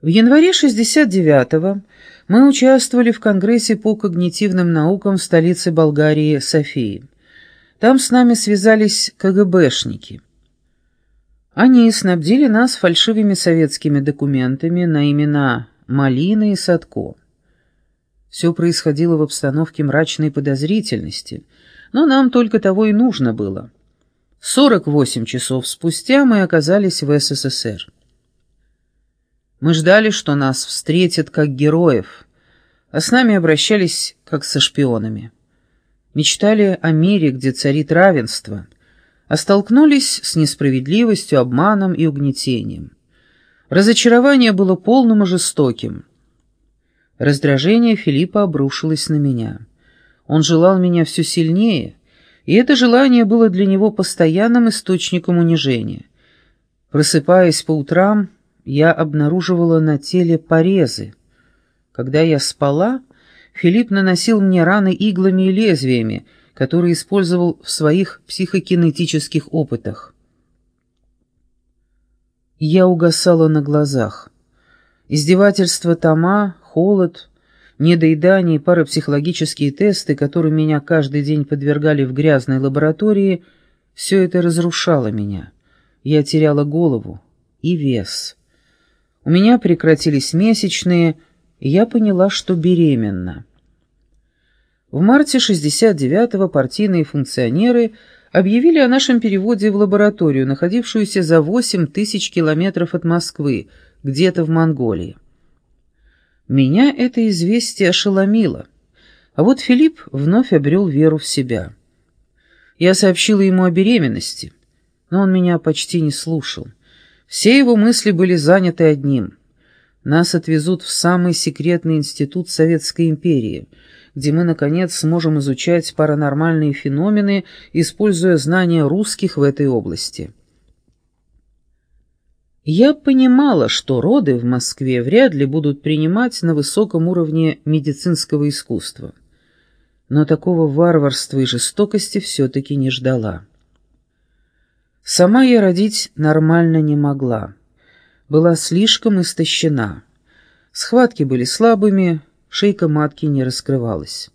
В январе 69-го мы участвовали в Конгрессе по когнитивным наукам в столице Болгарии Софии. Там с нами связались КГБшники. Они снабдили нас фальшивыми советскими документами на имена Малина и Садко. Все происходило в обстановке мрачной подозрительности, но нам только того и нужно было. 48 часов спустя мы оказались в СССР. Мы ждали, что нас встретят как героев, а с нами обращались как со шпионами. Мечтали о мире, где царит равенство, а столкнулись с несправедливостью, обманом и угнетением. Разочарование было полным и жестоким. Раздражение Филиппа обрушилось на меня. Он желал меня все сильнее, и это желание было для него постоянным источником унижения. Просыпаясь по утрам, я обнаруживала на теле порезы. Когда я спала, Филипп наносил мне раны иглами и лезвиями, которые использовал в своих психокинетических опытах. Я угасала на глазах. Издевательства Тома, холод, недоедание и парапсихологические тесты, которым меня каждый день подвергали в грязной лаборатории, все это разрушало меня. Я теряла голову и вес. У меня прекратились месячные, и я поняла, что беременна. В марте 69-го партийные функционеры объявили о нашем переводе в лабораторию, находившуюся за 8 тысяч километров от Москвы, где-то в Монголии. Меня это известие ошеломило, а вот Филипп вновь обрел веру в себя. Я сообщила ему о беременности, но он меня почти не слушал. Все его мысли были заняты одним. Нас отвезут в самый секретный институт Советской империи, где мы, наконец, сможем изучать паранормальные феномены, используя знания русских в этой области. Я понимала, что роды в Москве вряд ли будут принимать на высоком уровне медицинского искусства. Но такого варварства и жестокости все-таки не ждала. Сама я родить нормально не могла. Была слишком истощена. Схватки были слабыми, шейка матки не раскрывалась.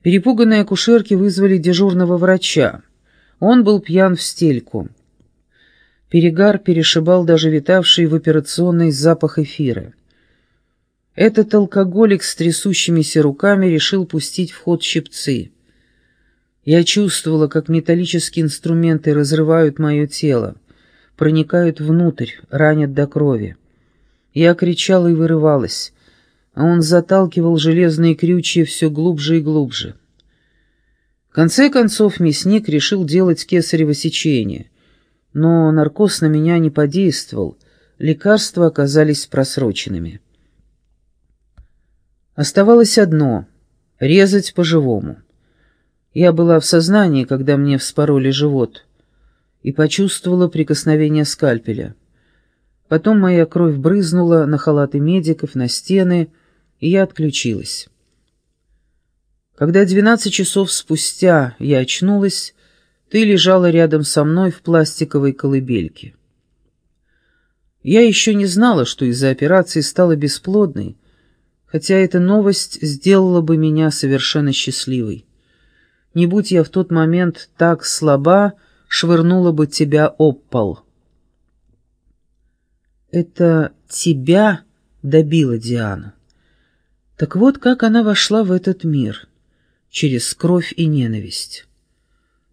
Перепуганные акушерки вызвали дежурного врача. Он был пьян в стельку. Перегар перешибал даже витавший в операционной запах эфира. Этот алкоголик с трясущимися руками решил пустить в ход щипцы. Я чувствовала, как металлические инструменты разрывают мое тело, проникают внутрь, ранят до крови. Я кричала и вырывалась, а он заталкивал железные крючья все глубже и глубже. В конце концов мясник решил делать кесарево сечение, но наркоз на меня не подействовал, лекарства оказались просроченными. Оставалось одно — резать по-живому. Я была в сознании, когда мне вспороли живот, и почувствовала прикосновение скальпеля. Потом моя кровь брызнула на халаты медиков, на стены, и я отключилась. Когда двенадцать часов спустя я очнулась, ты лежала рядом со мной в пластиковой колыбельке. Я еще не знала, что из-за операции стала бесплодной, хотя эта новость сделала бы меня совершенно счастливой. Не будь я в тот момент так слаба, швырнула бы тебя об пол. Это тебя добило Диану. Так вот, как она вошла в этот мир, через кровь и ненависть.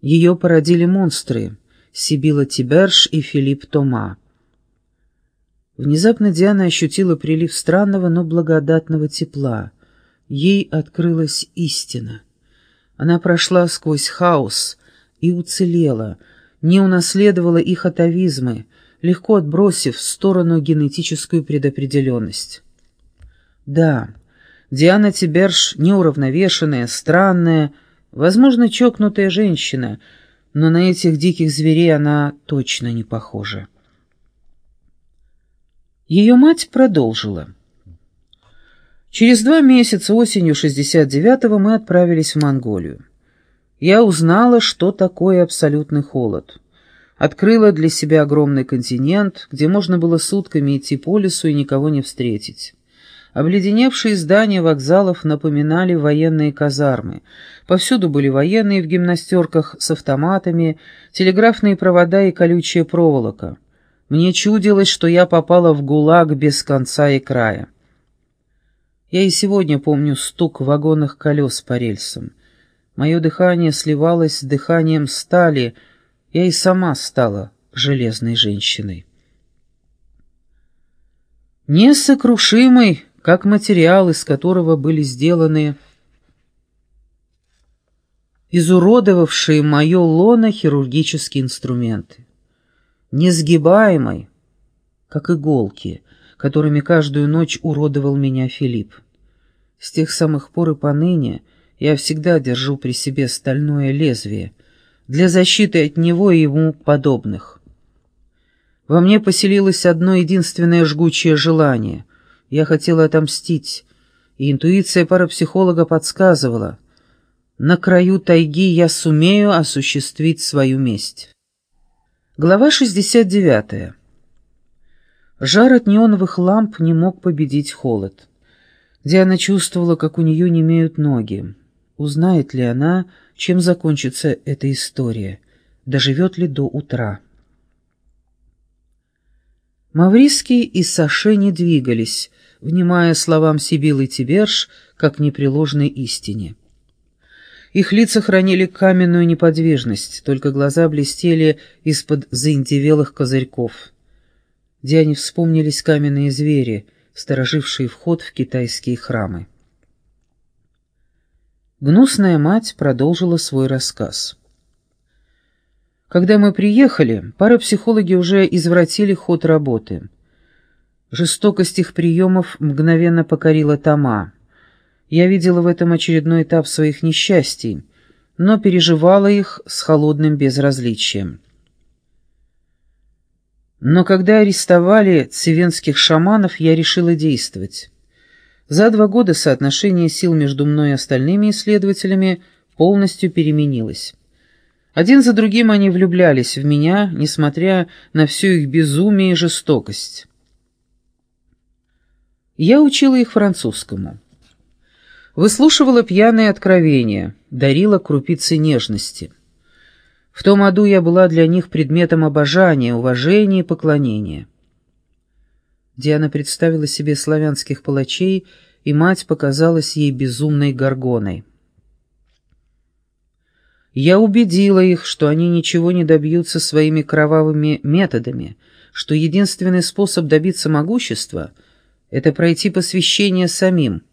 Ее породили монстры — Сибила Тиберш и Филипп Тома. Внезапно Диана ощутила прилив странного, но благодатного тепла. Ей открылась истина — она прошла сквозь хаос и уцелела, не унаследовала их атовизмы, легко отбросив в сторону генетическую предопределенность. Да, Диана Тиберш неуравновешенная, странная, возможно, чокнутая женщина, но на этих диких зверей она точно не похожа. Ее мать продолжила. Через два месяца, осенью 69-го, мы отправились в Монголию. Я узнала, что такое абсолютный холод. Открыла для себя огромный континент, где можно было сутками идти по лесу и никого не встретить. Обледеневшие здания вокзалов напоминали военные казармы. Повсюду были военные в гимнастерках с автоматами, телеграфные провода и колючая проволока. Мне чудилось, что я попала в ГУЛАГ без конца и края. Я и сегодня помню стук вагонных колес по рельсам. Мое дыхание сливалось с дыханием стали, я и сама стала железной женщиной. Несокрушимый как материал, из которого были сделаны изуродовавшие мое лоно хирургические инструменты. Несгибаемой, как иголки, которыми каждую ночь уродовал меня Филипп. С тех самых пор и поныне я всегда держу при себе стальное лезвие для защиты от него и ему подобных. Во мне поселилось одно единственное жгучее желание — я хотела отомстить, и интуиция парапсихолога подсказывала. На краю тайги я сумею осуществить свою месть. Глава 69. Жар от неоновых ламп не мог победить холод. Диана чувствовала, как у нее немеют ноги. Узнает ли она, чем закончится эта история? Доживет ли до утра? Мавриский и Саше не двигались, внимая словам Сибилы Тиберж как непреложной истине. Их лица хранили каменную неподвижность, только глаза блестели из-под заиндевелых козырьков. Диане вспомнились каменные звери, сторожившие вход в китайские храмы. Гнусная мать продолжила свой рассказ. Когда мы приехали, парапсихологи уже извратили ход работы — Жестокость их приемов мгновенно покорила Тома. Я видела в этом очередной этап своих несчастий, но переживала их с холодным безразличием. Но когда арестовали цивенских шаманов, я решила действовать. За два года соотношение сил между мной и остальными исследователями полностью переменилось. Один за другим они влюблялись в меня, несмотря на всю их безумие и жестокость. Я учила их французскому. Выслушивала пьяные откровения, дарила крупицы нежности. В том аду я была для них предметом обожания, уважения и поклонения. Диана представила себе славянских палачей, и мать показалась ей безумной горгоной. Я убедила их, что они ничего не добьются своими кровавыми методами, что единственный способ добиться могущества — это пройти посвящение самим.